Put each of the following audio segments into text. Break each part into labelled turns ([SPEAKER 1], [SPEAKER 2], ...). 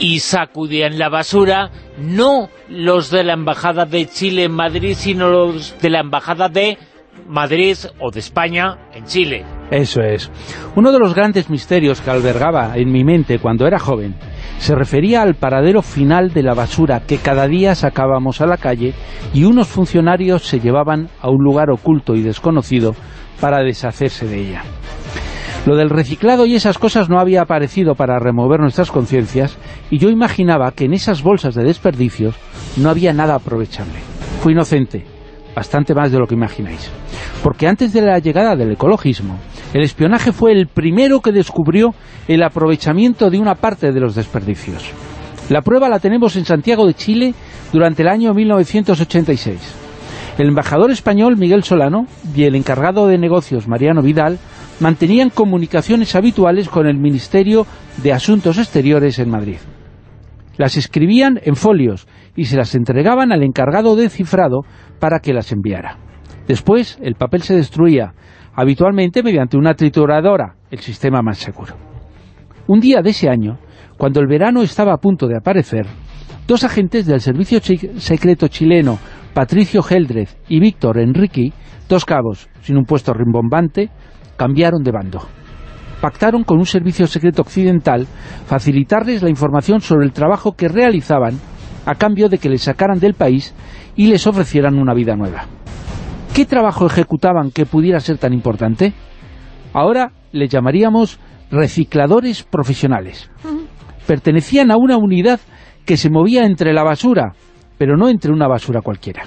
[SPEAKER 1] y sacudían la basura, no los de la Embajada de Chile en Madrid, sino los de la Embajada de Madrid o de España en Chile.
[SPEAKER 2] Eso es. Uno de los grandes misterios que albergaba en mi mente cuando era joven se refería al paradero final de la basura que cada día sacábamos a la calle y unos funcionarios se llevaban a un lugar oculto y desconocido para deshacerse de ella. Lo del reciclado y esas cosas no había aparecido para remover nuestras conciencias y yo imaginaba que en esas bolsas de desperdicios no había nada aprovechable. Fui inocente, bastante más de lo que imagináis. Porque antes de la llegada del ecologismo, el espionaje fue el primero que descubrió el aprovechamiento de una parte de los desperdicios. La prueba la tenemos en Santiago de Chile durante el año 1986. El embajador español Miguel Solano y el encargado de negocios Mariano Vidal mantenían comunicaciones habituales con el Ministerio de Asuntos Exteriores en Madrid. Las escribían en folios y se las entregaban al encargado de cifrado para que las enviara. Después, el papel se destruía, habitualmente mediante una trituradora, el sistema más seguro. Un día de ese año, cuando el verano estaba a punto de aparecer, dos agentes del Servicio Secreto chileno, Patricio Geldrez y Víctor Enrique, dos cabos sin un puesto rimbombante, cambiaron de bando. Pactaron con un servicio secreto occidental facilitarles la información sobre el trabajo que realizaban a cambio de que les sacaran del país y les ofrecieran una vida nueva. ¿Qué trabajo ejecutaban que pudiera ser tan importante? Ahora les llamaríamos recicladores profesionales. Pertenecían a una unidad que se movía entre la basura, pero no entre una basura cualquiera.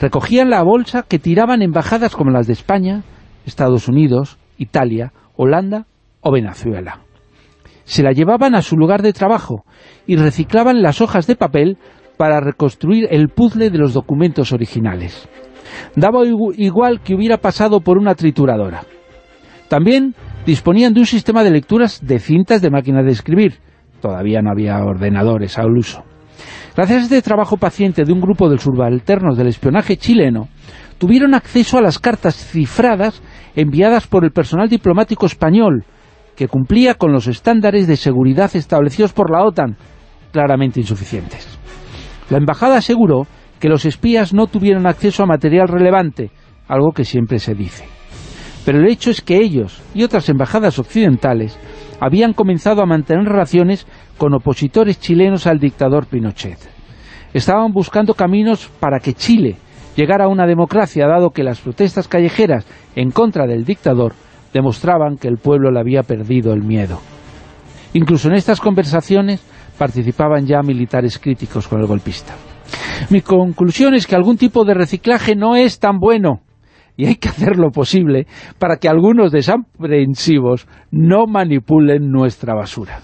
[SPEAKER 2] Recogían la bolsa que tiraban embajadas como las de España, Estados Unidos, Italia, Holanda o Venezuela. Se la llevaban a su lugar de trabajo y reciclaban las hojas de papel para reconstruir el puzzle de los documentos originales. Daba igual que hubiera pasado por una trituradora. También disponían de un sistema de lecturas de cintas de máquina de escribir. Todavía no había ordenadores al uso. Gracias a este trabajo paciente de un grupo de subalternos del espionaje chileno, tuvieron acceso a las cartas cifradas enviadas por el personal diplomático español, que cumplía con los estándares de seguridad establecidos por la OTAN, claramente insuficientes. La embajada aseguró que los espías no tuvieron acceso a material relevante, algo que siempre se dice. Pero el hecho es que ellos y otras embajadas occidentales habían comenzado a mantener relaciones con opositores chilenos al dictador Pinochet. Estaban buscando caminos para que Chile llegara a una democracia, dado que las protestas callejeras en contra del dictador demostraban que el pueblo le había perdido el miedo. Incluso en estas conversaciones participaban ya militares críticos con el golpista. Mi conclusión es que algún tipo de reciclaje no es tan bueno y hay que hacer lo posible para que algunos desaprensivos no manipulen nuestra basura.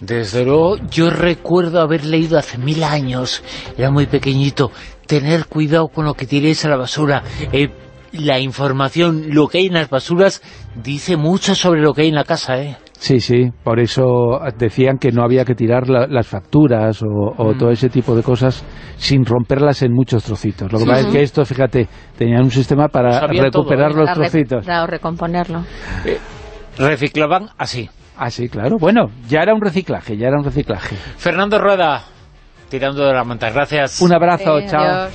[SPEAKER 1] Desde luego, yo recuerdo haber leído hace mil años, era muy pequeñito, tener cuidado con lo que tiréis a la basura. Eh, la información, lo que hay en las basuras, dice mucho sobre lo que hay en la casa, ¿eh?
[SPEAKER 2] Sí, sí, por eso decían que no había que tirar las facturas o, mm. todo ese tipo de cosas sin romperlas en muchos trocitos. Lo que pasa es que esto, fíjate, tenían un sistema para recuperar ¿eh? los trocitos.
[SPEAKER 3] Para recomponerlo.
[SPEAKER 1] Eh, reciclaban así.
[SPEAKER 2] Ah, sí, claro. Bueno, ya era un reciclaje, ya era un reciclaje.
[SPEAKER 1] Fernando Rueda, tirando de la manta. Gracias.
[SPEAKER 2] Un abrazo, chao.